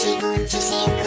tribune to sing.